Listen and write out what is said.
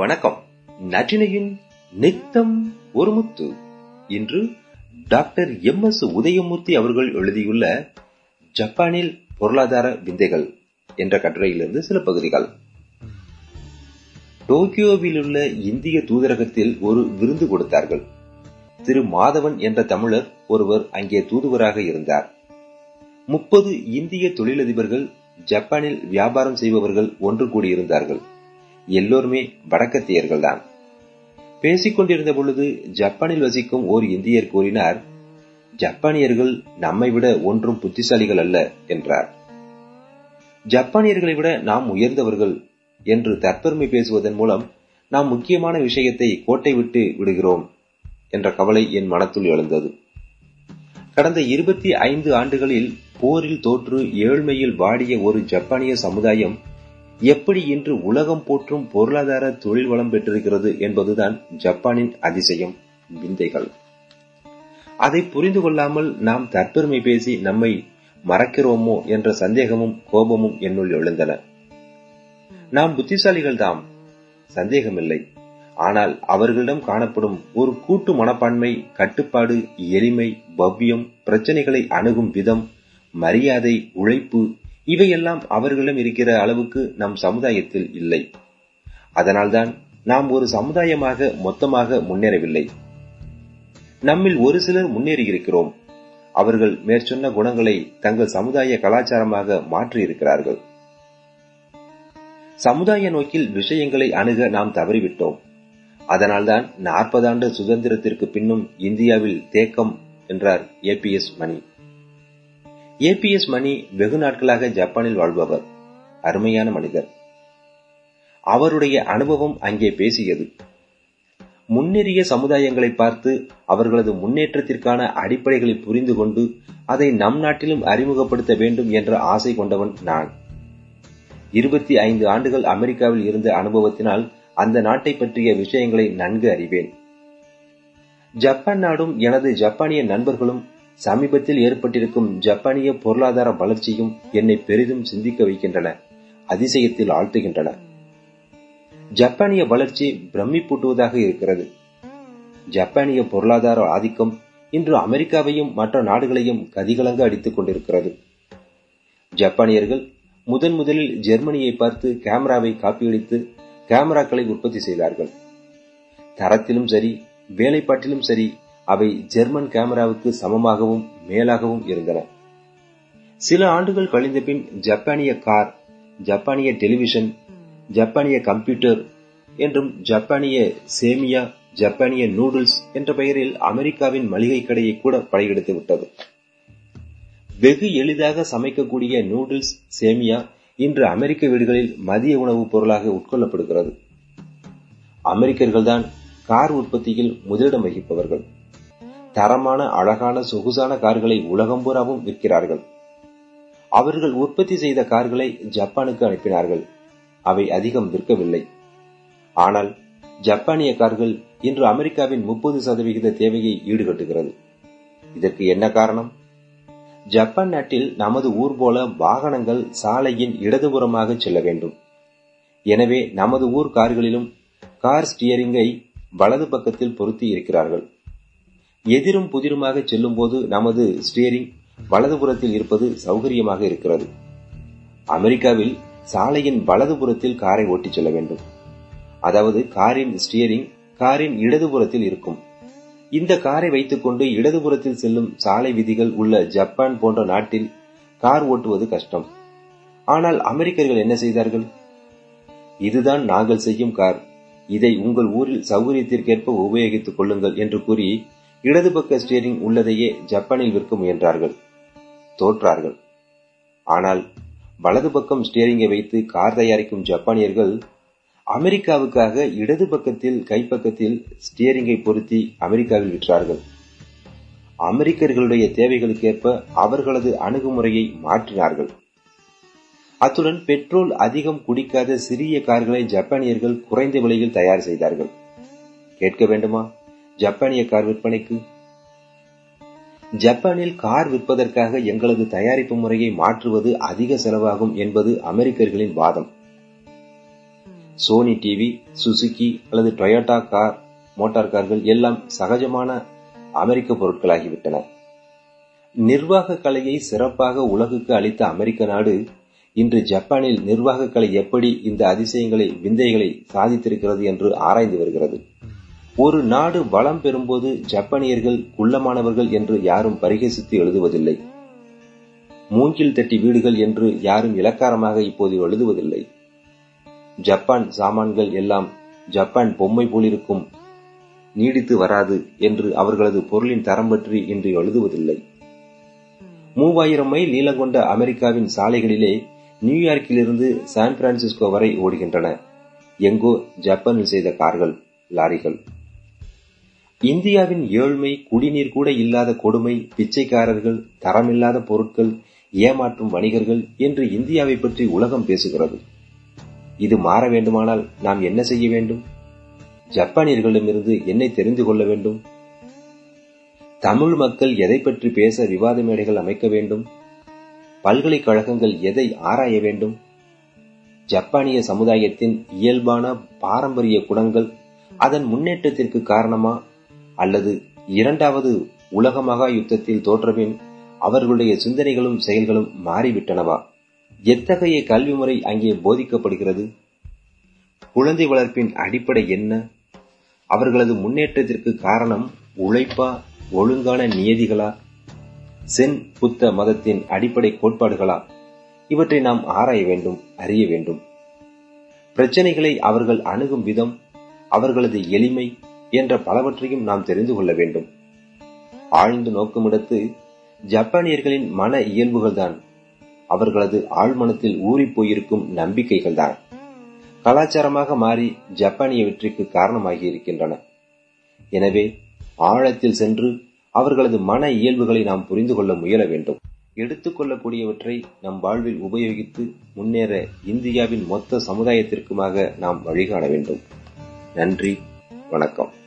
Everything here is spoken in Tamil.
வணக்கம். நற்றினையின் நித்தம் ஒரு முத்து. இன்று டாக்டர் எம் எஸ் உதயமூர்த்தி அவர்கள் எழுதியுள்ள ஜப்பானில் பொருளாதார விந்தைகள் என்ற கட்டுரையிலிருந்து சில பகுதிகள். டோக்கியோவில் உள்ள இந்திய தூதரகத்தில் ஒரு விருந்து கொடுத்தார்கள். திரு மாதவன் என்ற தமிழர் ஒருவர் அங்கே தூதுவராக இருந்தார். முப்பது இந்திய தொழிலதிபர்கள் ஜப்பானில் வியாபாரம் செய்பவர்கள் ஒன்று கூடியிருந்தார்கள். எல்லோருமே வடக்கத்தியர்கள் தான் பேசிக் கொண்டிருந்த பொழுது ஜப்பானில் வசிக்கும் ஓர் இந்தியர் கூறினார் ஜப்பானியர்கள் நம்மை விட ஒன்றும் புத்திசாலிகள் அல்ல என்றார். ஜப்பானியர்களை விட நாம் உயர்ந்தவர்கள் என்று தற்பெருமை பேசுவதன் மூலம் நாம் முக்கியமான விஷயத்தை கோட்டை விட்டு விடுகிறோம் என்ற கவலை என் மனத்துள் எழுந்தது. கடந்த இருபத்தி ஐந்து ஆண்டுகளில் போரில் தோற்று ஏழ்மையில் வாடிய ஒரு ஜப்பானிய சமுதாயம் எப்படி இன்று உலகம் போற்றும் பொருளாதார தொழில் வளம் பெற்றிருக்கிறது என்பதுதான் ஜப்பானின் அதிசயம் விந்தைகள். அதை புரிந்து கொள்ளாமல் நாம் தற்பெருமை பேசி நம்மை மறக்கிறோமோ என்ற சந்தேகமும் கோபமும் என்னுள் எழுந்தன. நாம் புத்திசாலிகள் தாம் சந்தேகமில்லை. ஆனால் அவர்களிடம் காணப்படும் ஒரு கூட்டு மனப்பான்மை கட்டுப்பாடு எளிமை பவ்யம் பிரச்சனைகளை அணுகும் விதம் மரியாதை உழைப்பு இவையெல்லாம் அவர்களிடம் இருக்கிற அளவுக்கு நம் சமுதாயத்தில் இல்லை. அதனால்தான் நாம் ஒரு சமுதாயமாக மொத்தமாக முன்னேறவில்லை. நம்மில் ஒரு சிலர் முன்னேறி இருக்கிறோம் அவர்கள் மேற்சொன்ன குணங்களை தங்கள் சமுதாய கலாச்சாரமாக மாற்றி இருக்கிறார்கள் சமுதாய நோக்கில் விஷயங்களை அணுக நாம் தவறிவிட்டோம். அதனால்தான் நாற்பது ஆண்டு சுதந்திரத்திற்கு பின்னும் இந்தியாவில் தேக்கம் என்றார் ஏபிஎஸ் மணி. ஏபிஎஸ் மணி வெகு நாட்களாக ஜப்பானில் வாழ்பவர். அருமையான மனிதர். அவருடைய அனுபவம் அங்கே பேசியது. முன்னேறிய சமுதாயங்களை பார்த்து அவர்களது முன்னேற்றத்திற்கான அடிப்படைகளை புரிந்து கொண்டு அதை நம் நாட்டிலும் அறிமுகப்படுத்த வேண்டும் என்ற ஆசை கொண்டவன் நான். இருபத்தி ஐந்து ஆண்டுகள் அமெரிக்காவில் இருந்த அனுபவத்தினால் அந்த நாட்டை பற்றிய விஷயங்களை நன்கு அறிவேன். ஜப்பான் நாடும் எனது ஜப்பானிய நண்பர்களும் சமீபத்தில் ஏற்பட்டிருக்கும் ஜப்பானிய பொருளாதார வளர்ச்சியும் என்னை பெரிதும் சிந்திக்க வைக்கின்றன அதிசயத்தில் ஆழ்த்துகின்றன. ஜப்பானிய வளர்ச்சி பிரமிப்பூட்டுவதாக இருக்கிறது. ஜப்பானிய பொருளாதார ஆதிக்கம் இன்று அமெரிக்காவையும் மற்ற நாடுகளையும் கதிகலங்க அடித்துக் கொண்டிருக்கிறது. ஜப்பானியர்கள் முதன் முதலில் ஜெர்மனியை பார்த்து கேமராவை காப்பியடித்து கேமராக்களை உற்பத்தி செய்தார்கள். தரத்திலும் சரி வேலைப்பாட்டிலும் சரி அவை ஜெர்மன் கேமராவுக்கு சமமாகவும் மேலாகவும் இருந்தன. சில ஆண்டுகள் கழிந்த பின் ஜப்பானிய கார் ஜப்பானிய டெலிவிஷன் ஜப்பானிய கம்ப்யூட்டர் என்றும் ஜப்பானிய சேமியா ஜப்பானிய நூடுல்ஸ் என்ற பெயரில் அமெரிக்காவின் மளிகை கடையை கூட படையெடுத்து விட்டது. வெகு எளிதாக சமைக்கக்கூடிய நூடுல்ஸ் சேமியா இன்று அமெரிக்க வீடுகளில் மதிய உணவுப் பொருளாக உட்கொள்ளப்படுகிறது. அமெரிக்கர்கள்தான் கார் உற்பத்தியில் முதலிடம் வகிப்பவர்கள். தரமான அழகான சொகுசான கார்களை உலகம் பூராவும் விற்கிறார்கள். அவர்கள் உற்பத்தி செய்த கார்களை ஜப்பானுக்கு அனுப்பினார்கள். அவை அதிகம் விற்கவில்லை. ஆனால் ஜப்பானிய கார்கள் இன்று அமெரிக்காவின் முப்பது சதவிகித தேவையை ஈடுகட்டுகிறது. இதற்கு என்ன காரணம்? ஜப்பான் நாட்டில் நமது ஊர் போல வாகனங்கள் சாலையின் இடதுபுறமாக செல்ல வேண்டும். எனவே நமது ஊர் கார்களிலும் கார் ஸ்டியரிங்கை வலது பக்கத்தில் பொருத்தி இருக்கிறார்கள். எதிரும் புதிருமாக செல்லும் போது நமது ஸ்டியரிங் வலதுபுறத்தில் இருப்பது சௌகரியமாக இருக்கிறது. அமெரிக்காவில் சாலையின் வலதுபுறத்தில் காரை ஓட்டிச் செல்ல வேண்டும். அதாவது காரின் ஸ்டியரிங் காரின் இடதுபுறத்தில் இருக்கும். இந்த காரை வைத்துக்கொண்டு இடதுபுறத்தில் செல்லும் சாலை விதிகள் உள்ள ஜப்பான் போன்ற நாட்டில் கார் ஓட்டுவது கஷ்டம். ஆனால் அமெரிக்கர்கள் என்ன செய்தார்கள்? இதுதான் நாங்கள் செய்யும் கார். இதை உங்கள் ஊரில் சௌகரியத்திற்கேற்ப உபயோகித்துக் கொள்ளுங்கள் என்று கூறி இடது பக்க ஸ்டியரிங் உள்ளதையே ஜப்பானில் விற்க முயன்றார்கள். தோற்றார்கள். ஆனால் வலது பக்கம் ஸ்டியரிங்கை வைத்து கார் தயாரிக்கும் ஜப்பானியர்கள் அமெரிக்காவுக்காக இடது பக்கத்தில் கைப்பக்கத்தில் ஸ்டியரிங்கை பொருத்தி அமெரிக்காவில் விற்றார்கள். அமெரிக்கர்களுடைய தேவைகளுக்கேற்ப அவர்களது அணுகுமுறையை மாற்றினார்கள். அத்துடன் பெட்ரோல் அதிகம் குடிக்காத சிறிய கார்களை ஜப்பானியர்கள் குறைந்த விலையில் தயார் செய்தார்கள். கேட்க வேண்டுமா? ஜப்பானிய கார் விற்பனைக்கு? ஜப்பானில் கார் விற்பதற்காக எங்களது தயாரிப்பு முறையை மாற்றுவது அதிக செலவாகும் என்பது அமெரிக்கர்களின் வாதம். சோனி டிவி சுசுகி அல்லது டொயோட்டா கார் மோட்டார் கார்கள் எல்லாம் சகஜமான அமெரிக்க பொருட்களாகிவிட்டன. நிர்வாக கலையை சிறப்பாக உலகுக்கு அளித்த அமெரிக்க நாடு இன்று ஜப்பானில் நிர்வாக கலை எப்படி இந்த அதிசயங்களை விந்தைகளை சாதித்திருக்கிறது என்று ஆராய்ந்து வருகிறது. ஒரு நாடு வளம் பெறும்போது ஜப்பானியர்கள் குள்ளமானவர்கள் என்று யாரும் பரிகசித்து எழுதுவதில்லை. மூங்கில் தட்டி வீடுகள் என்று யாரும் இலக்காரமாக இப்போது எழுதுவதில்லை. ஜப்பான் சாமான்கள் எல்லாம் ஜப்பான் பொம்மை போலிருக்கும். நீடித்து வராது என்று அவர்களது பொருளின் தரம் பற்றி இன்று எழுதுவதில்லை. மூவாயிரம் மைல் நீளம் கொண்ட அமெரிக்காவின் சாலைகளிலே நியூயார்க்கிலிருந்து சான் பிரான்சிஸ்கோ வரை ஓடுகின்றன. எங்கோ ஜப்பானில் செய்த கார்கள் லாரிகள். இந்தியாவின் ஏழ்மை குடிநீர் கூட இல்லாத கொடுமை பிச்சைக்காரர்கள் தரமில்லாத பொருட்கள் ஏமாற்றும் வணிகர்கள் என்று இந்தியாவை பற்றி உலகம் பேசுகிறது. இது மாற வேண்டுமானால் நாம் என்ன செய்ய வேண்டும்? ஜப்பானியர்களிடமிருந்து என்னை தெரிந்து கொள்ள வேண்டும்? தமிழ் மக்கள் எதை பற்றி பேச விவாத மேடைகள் அமைக்க வேண்டும்? பல்கலைக்கழகங்கள் எதை ஆராய வேண்டும்? ஜப்பானிய சமுதாயத்தின் இயல்பான பாரம்பரிய குணங்கள் அதன் முன்னேற்றத்திற்கு காரணமா? அல்லது இரண்டாவது உலக மகா யுத்தத்தில் தோற்றபின் அவர்களுடைய சிந்தனைகளும் செயல்களும் மாறிவிட்டனவா? எத்தகைய கல்வி முறை அங்கே போதிக்கப்படுகிறது? குழந்தை வளர்ப்பின் அடிப்படை என்ன? அவர்களது முன்னேற்றத்திற்கு காரணம் உழைப்பா ஒழுங்கான நியதிகளா? சென் புத்த மதத்தின் அடிப்படை கோட்பாடுகளா? இவற்றை நாம் ஆராய வேண்டும் அறிய வேண்டும். பிரச்சனைகளை அவர்கள் அணுகும் விதம் அவர்களது எளிமை என்ற பலவற்றையும் நாம் தெரிந்து கொள்ள வேண்டும். ஆழ்ந்து நோக்குமிடத்து ஜப்பானியர்களின் மன இயல்புகள்தான். அவர்களது ஆழ்மனத்தில் ஊறிப் போயிருக்கும் நம்பிக்கைகள்தான். கலாச்சாரமாக மாறி ஜப்பானிய வெற்றிக்கு காரணமாகி இருக்கின்றன. எனவே ஆழத்தில் சென்று அவர்களது மன இயல்புகளை நாம் புரிந்து கொள்ள முயல வேண்டும். எடுத்துக்கொள்ளக்கூடியவற்றை நம் வாழ்வில் உபயோகித்து முன்னேற இந்தியாவின் மொத்த சமுதாயத்திற்குமாக நாம் வழிகாண வேண்டும். நன்றி வணக்கம்.